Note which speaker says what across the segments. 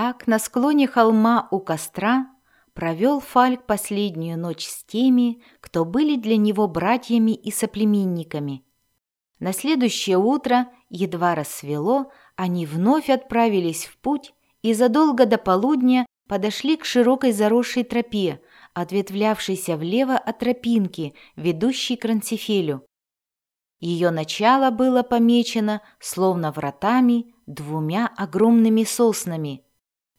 Speaker 1: Так на склоне холма у костра провел Фальк последнюю ночь с теми, кто были для него братьями и соплеменниками. На следующее утро, едва рассвело, они вновь отправились в путь и задолго до полудня подошли к широкой заросшей тропе, ответвлявшейся влево от тропинки, ведущей к Ранцефелю. Ее начало было помечено, словно вратами, двумя огромными соснами.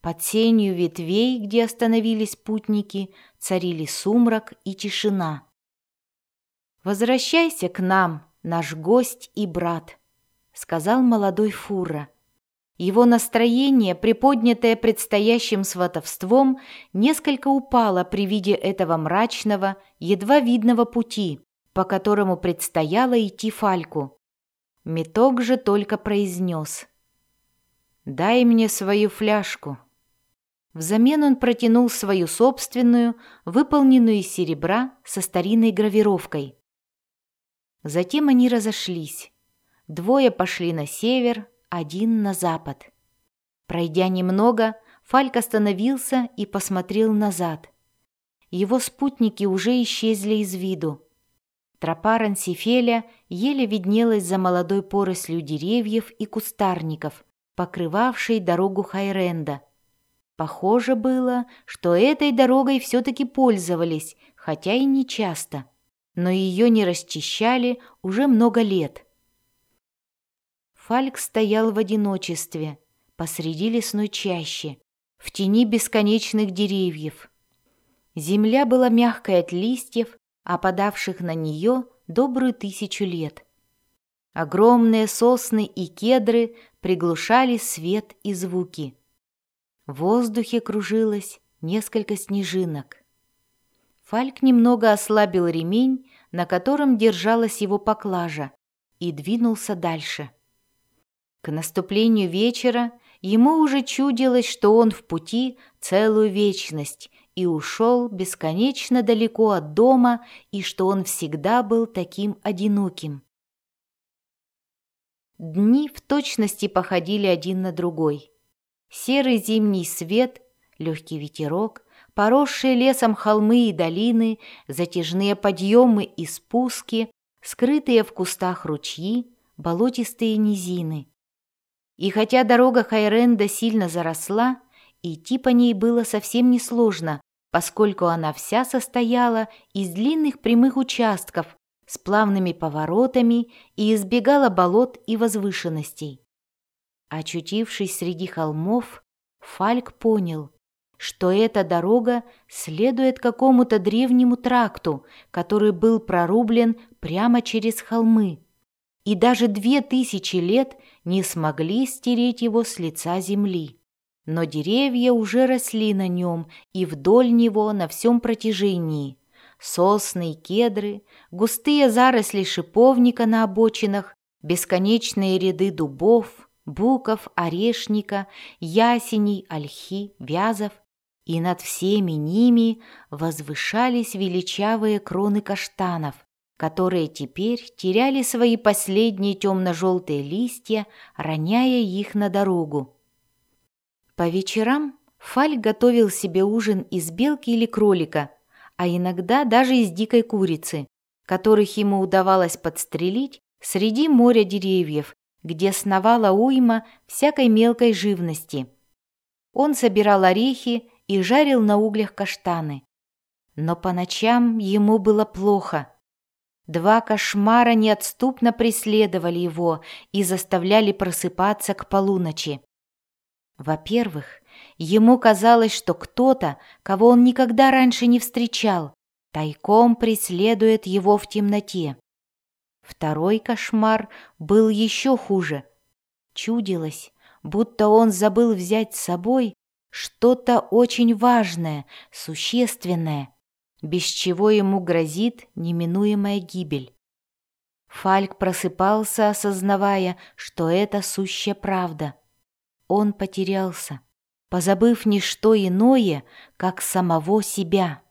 Speaker 1: Под сенью ветвей, где остановились путники, царили сумрак и тишина. «Возвращайся к нам, наш гость и брат», — сказал молодой Фура. Его настроение, приподнятое предстоящим сватовством, несколько упало при виде этого мрачного, едва видного пути, по которому предстояло идти Фальку. Меток же только произнес «Дай мне свою фляжку». Взамен он протянул свою собственную, выполненную из серебра со старинной гравировкой. Затем они разошлись. Двое пошли на север, один на запад. Пройдя немного, Фальк остановился и посмотрел назад. Его спутники уже исчезли из виду. Тропа Рансифеля еле виднелась за молодой порослью деревьев и кустарников, покрывавшей дорогу Хайренда. Похоже было, что этой дорогой все-таки пользовались, хотя и не часто, но ее не расчищали уже много лет. Фальк стоял в одиночестве, посреди лесной чащи, в тени бесконечных деревьев. Земля была мягкой от листьев, опадавших на нее добрую тысячу лет. Огромные сосны и кедры приглушали свет и звуки. В воздухе кружилось несколько снежинок. Фальк немного ослабил ремень, на котором держалась его поклажа, и двинулся дальше. К наступлению вечера ему уже чудилось, что он в пути целую вечность и ушел бесконечно далеко от дома, и что он всегда был таким одиноким. Дни в точности походили один на другой. Серый зимний свет, легкий ветерок, поросшие лесом холмы и долины, затяжные подъемы и спуски, скрытые в кустах ручьи, болотистые низины. И хотя дорога Хайренда сильно заросла, идти по ней было совсем несложно, поскольку она вся состояла из длинных прямых участков с плавными поворотами и избегала болот и возвышенностей. Очутившись среди холмов, Фальк понял, что эта дорога следует какому-то древнему тракту, который был прорублен прямо через холмы, и даже две тысячи лет не смогли стереть его с лица земли но деревья уже росли на нем и вдоль него на всем протяжении. Сосны и кедры, густые заросли шиповника на обочинах, бесконечные ряды дубов, буков, орешника, ясеней, ольхи, вязов, и над всеми ними возвышались величавые кроны каштанов, которые теперь теряли свои последние темно-желтые листья, роняя их на дорогу. По вечерам Фаль готовил себе ужин из белки или кролика, а иногда даже из дикой курицы, которых ему удавалось подстрелить среди моря деревьев, где сновала уйма всякой мелкой живности. Он собирал орехи и жарил на углях каштаны. Но по ночам ему было плохо. Два кошмара неотступно преследовали его и заставляли просыпаться к полуночи. Во-первых, ему казалось, что кто-то, кого он никогда раньше не встречал, тайком преследует его в темноте. Второй кошмар был еще хуже. Чудилось, будто он забыл взять с собой что-то очень важное, существенное, без чего ему грозит неминуемая гибель. Фальк просыпался, осознавая, что это сущая правда. Он потерялся, позабыв ничто иное, как самого себя.